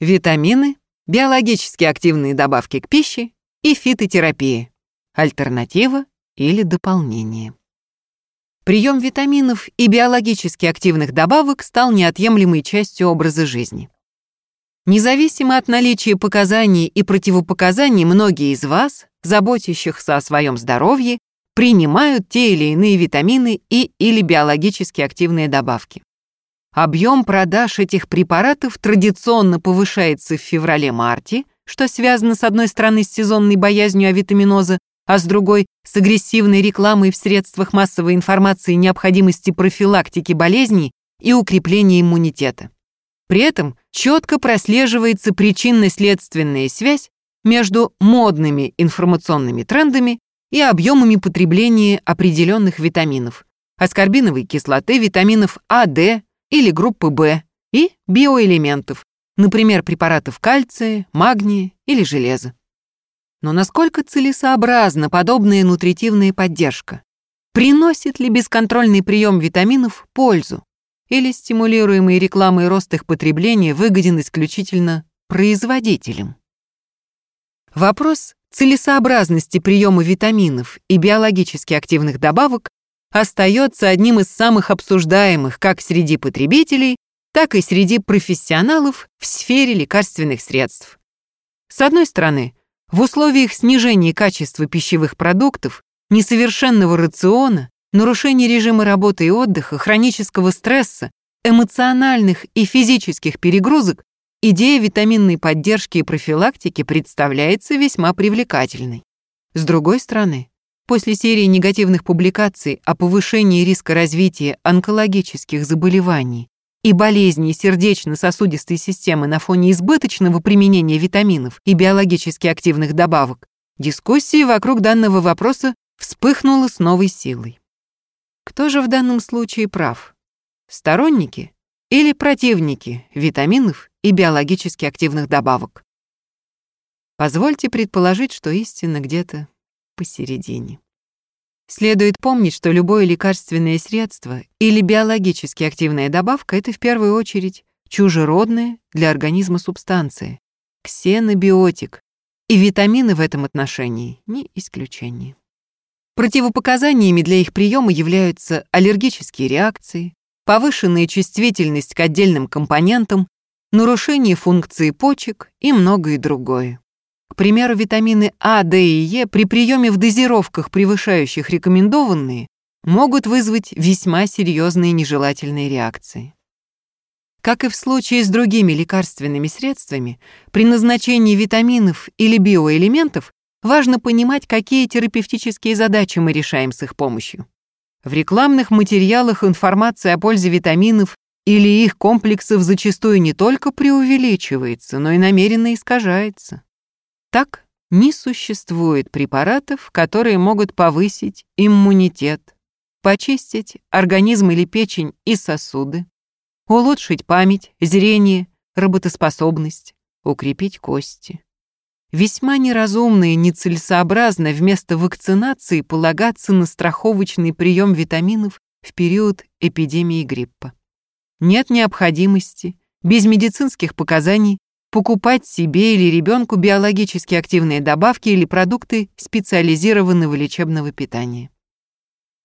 витамины, биологически активные добавки к пище и фитотерапия, альтернатива или дополнение. Прием витаминов и биологически активных добавок стал неотъемлемой частью образа жизни. Независимо от наличия показаний и противопоказаний, многие из вас, заботящихся о своем здоровье, принимают те или иные витамины и или биологически активные добавки. Объем продаж этих препаратов традиционно повышается в феврале-марте, что связано с одной стороны с сезонной боязнью авитаминоза, а с другой — с агрессивной рекламой в средствах массовой информации необходимости профилактики болезней и укрепления иммунитета. При этом четко прослеживается причинно-следственная связь между модными информационными трендами и объемами потребления определенных витаминов, аскорбиновой кислоты, витаминов А, Д или группы В и биоэлементов, например, препаратов кальция, магния или железа. Но насколько целесообразна подобная нутритивная поддержка? Приносит ли бесконтрольный прием витаминов пользу? Или стимулируемый рекламой рост их потребления выгоден исключительно производителям? Вопрос целесообразности приема витаминов и биологически активных добавок остается одним из самых обсуждаемых как среди потребителей, так и среди профессионалов в сфере лекарственных средств. С одной стороны, в условиях снижения качества пищевых продуктов, несовершенного рациона, нарушения режима работы и отдыха, хронического стресса, эмоциональных и физических перегрузок идея витаминной поддержки и профилактики представляется весьма привлекательной. С другой стороны, после серии негативных публикаций о повышении риска развития онкологических заболеваний и болезней сердечно-сосудистой системы на фоне избыточного применения витаминов и биологически активных добавок, дискуссия вокруг данного вопроса вспыхнула с новой силой. Кто же в данном случае прав? Сторонники или противники витаминов и биологически активных добавок. Позвольте предположить, что истина где-то посередине. Следует помнить, что любое лекарственное средство или биологически активная добавка — это в первую очередь чужеродная для организма субстанция, ксенобиотик, и витамины в этом отношении не исключение. Противопоказаниями для их приема являются аллергические реакции, повышенная чувствительность к отдельным компонентам, нарушение функции почек и многое другое. К примеру, витамины А, Д и Е при приеме в дозировках, превышающих рекомендованные, могут вызвать весьма серьезные нежелательные реакции. Как и в случае с другими лекарственными средствами, при назначении витаминов или биоэлементов важно понимать, какие терапевтические задачи мы решаем с их помощью. В рекламных материалах информация о пользе витаминов или их комплексов зачастую не только преувеличивается, но и намеренно искажается. Так, не существует препаратов, которые могут повысить иммунитет, почистить организм или печень и сосуды, улучшить память, зрение, работоспособность, укрепить кости. Весьма неразумно и нецелесообразно вместо вакцинации полагаться на страховочный прием витаминов в период эпидемии гриппа. Нет необходимости, без медицинских показаний, покупать себе или ребенку биологически активные добавки или продукты специализированного лечебного питания.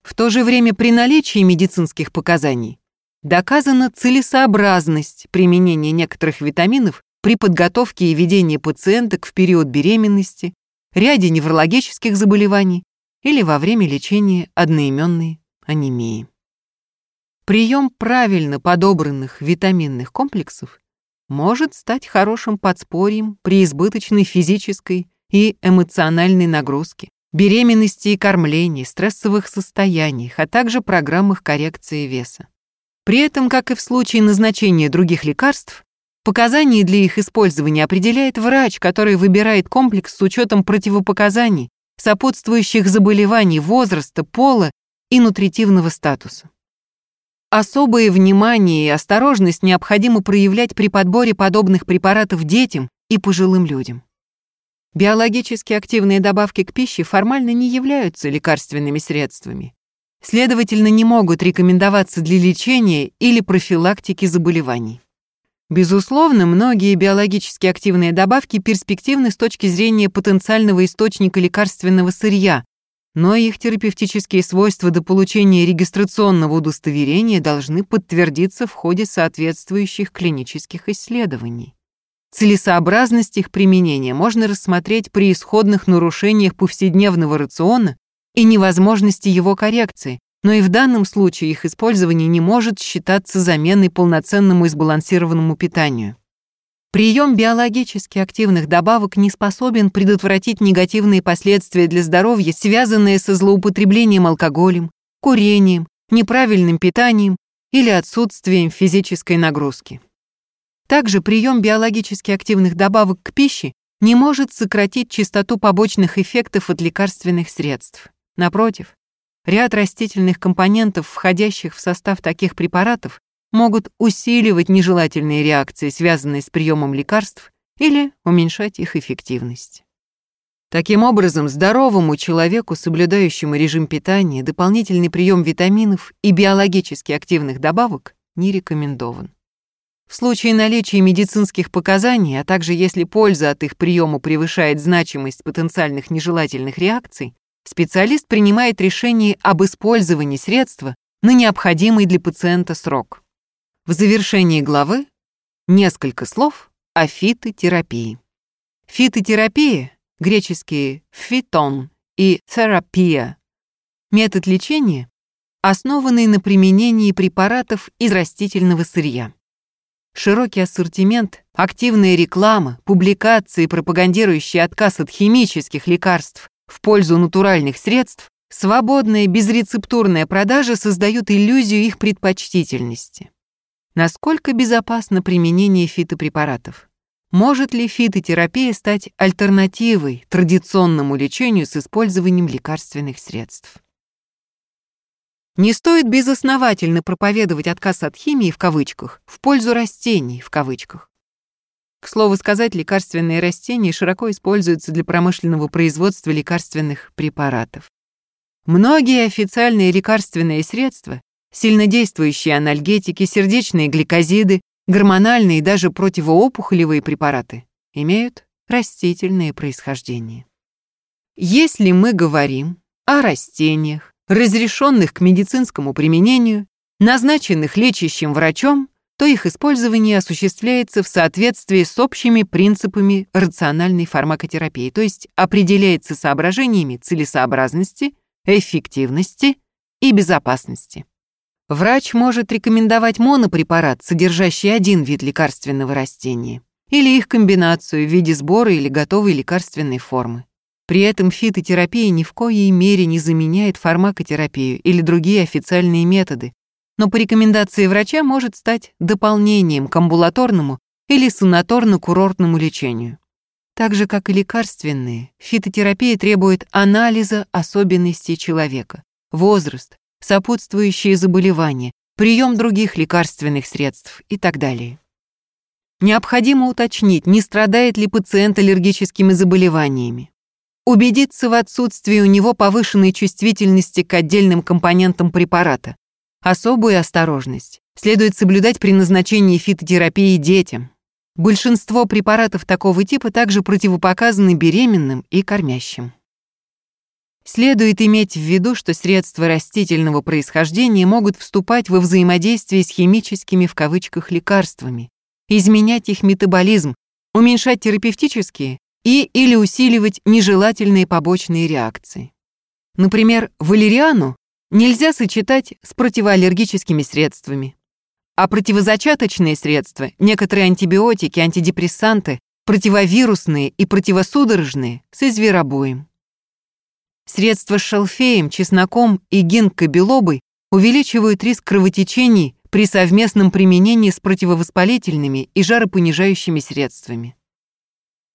В то же время при наличии медицинских показаний доказана целесообразность применения некоторых витаминов при подготовке и ведении пациенток в период беременности, ряде неврологических заболеваний или во время лечения одноименной анемии. Прием правильно подобранных витаминных комплексов может стать хорошим подспорьем при избыточной физической и эмоциональной нагрузке, беременности и кормлении, стрессовых состояниях, а также программах коррекции веса. При этом, как и в случае назначения других лекарств, Показания для их использования определяет врач, который выбирает комплекс с учетом противопоказаний, сопутствующих заболеваний, возраста, пола и нутритивного статуса. Особое внимание и осторожность необходимо проявлять при подборе подобных препаратов детям и пожилым людям. Биологически активные добавки к пище формально не являются лекарственными средствами. Следовательно, не могут рекомендоваться для лечения или профилактики заболеваний. Безусловно, многие биологически активные добавки перспективны с точки зрения потенциального источника лекарственного сырья, но их терапевтические свойства до получения регистрационного удостоверения должны подтвердиться в ходе соответствующих клинических исследований. Целесообразность их применения можно рассмотреть при исходных нарушениях повседневного рациона и невозможности его коррекции, но и в данном случае их использование не может считаться заменой полноценному и сбалансированному питанию. Прием биологически активных добавок не способен предотвратить негативные последствия для здоровья, связанные со злоупотреблением алкоголем, курением, неправильным питанием или отсутствием физической нагрузки. Также прием биологически активных добавок к пище не может сократить частоту побочных эффектов от лекарственных средств. Напротив, Ряд растительных компонентов, входящих в состав таких препаратов, могут усиливать нежелательные реакции, связанные с приемом лекарств, или уменьшать их эффективность. Таким образом, здоровому человеку, соблюдающему режим питания, дополнительный прием витаминов и биологически активных добавок не рекомендован. В случае наличия медицинских показаний, а также если польза от их приема превышает значимость потенциальных нежелательных реакций, специалист принимает решение об использовании средства на необходимый для пациента срок. В завершении главы несколько слов о фитотерапии. Фитотерапия, греческие «фитон» и «терапия», метод лечения, основанный на применении препаратов из растительного сырья. Широкий ассортимент, активная реклама, публикации, пропагандирующие отказ от химических лекарств в пользу натуральных средств, свободная безрецептурная продажа создают иллюзию их предпочтительности. Насколько безопасно применение фитопрепаратов? Может ли фитотерапия стать альтернативой традиционному лечению с использованием лекарственных средств? Не стоит безосновательно проповедовать отказ от химии в кавычках в пользу растений в кавычках. К слову сказать, лекарственные растения широко используются для промышленного производства лекарственных препаратов. Многие официальные лекарственные средства, сильнодействующие анальгетики, сердечные гликозиды, гормональные и даже противоопухолевые препараты, имеют растительное происхождение. Если мы говорим о растениях, разрешенных к медицинскому применению, назначенных лечащим врачом, то их использование осуществляется в соответствии с общими принципами рациональной фармакотерапии, то есть определяется соображениями целесообразности, эффективности и безопасности. Врач может рекомендовать монопрепарат, содержащий один вид лекарственного растения, или их комбинацию в виде сбора или готовой лекарственной формы. При этом фитотерапия ни в коей мере не заменяет фармакотерапию или другие официальные методы, но по рекомендации врача может стать дополнением к амбулаторному или санаторно-курортному лечению. Так же, как и лекарственные, фитотерапия требует анализа особенностей человека, возраст, сопутствующие заболевания, прием других лекарственных средств и так далее. Необходимо уточнить, не страдает ли пациент аллергическими заболеваниями. Убедиться в отсутствии у него повышенной чувствительности к отдельным компонентам препарата, Особую осторожность следует соблюдать при назначении фитотерапии детям. Большинство препаратов такого типа также противопоказаны беременным и кормящим. Следует иметь в виду, что средства растительного происхождения могут вступать во взаимодействие с химическими в кавычках лекарствами, изменять их метаболизм, уменьшать терапевтические и или усиливать нежелательные побочные реакции. Например, валериану нельзя сочетать с противоаллергическими средствами. А противозачаточные средства, некоторые антибиотики, антидепрессанты, противовирусные и противосудорожные с зверобоем. Средства с шалфеем, чесноком и гинкобелобой увеличивают риск кровотечений при совместном применении с противовоспалительными и жаропонижающими средствами.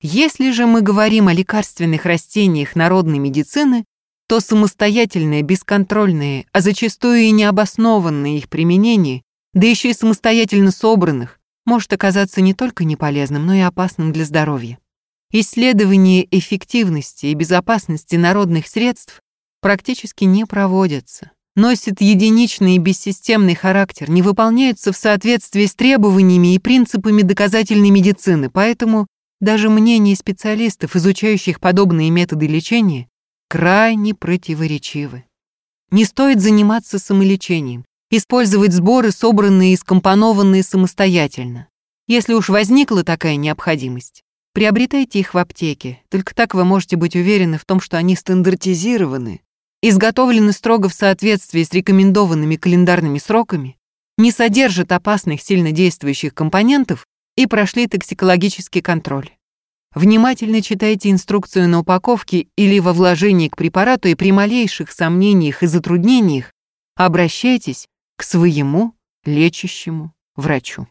Если же мы говорим о лекарственных растениях народной медицины, то самостоятельное, бесконтрольное, а зачастую и необоснованное их применение, да еще и самостоятельно собранных, может оказаться не только неполезным, но и опасным для здоровья. Исследования эффективности и безопасности народных средств практически не проводятся, носят единичный и бессистемный характер, не выполняются в соответствии с требованиями и принципами доказательной медицины, поэтому даже мнения специалистов, изучающих подобные методы лечения, крайне противоречивы. Не стоит заниматься самолечением, использовать сборы, собранные и скомпонованные самостоятельно. Если уж возникла такая необходимость, приобретайте их в аптеке, только так вы можете быть уверены в том, что они стандартизированы, изготовлены строго в соответствии с рекомендованными календарными сроками, не содержат опасных сильно действующих компонентов и прошли токсикологический контроль. Внимательно читайте инструкцию на упаковке или во вложении к препарату и при малейших сомнениях и затруднениях обращайтесь к своему лечащему врачу.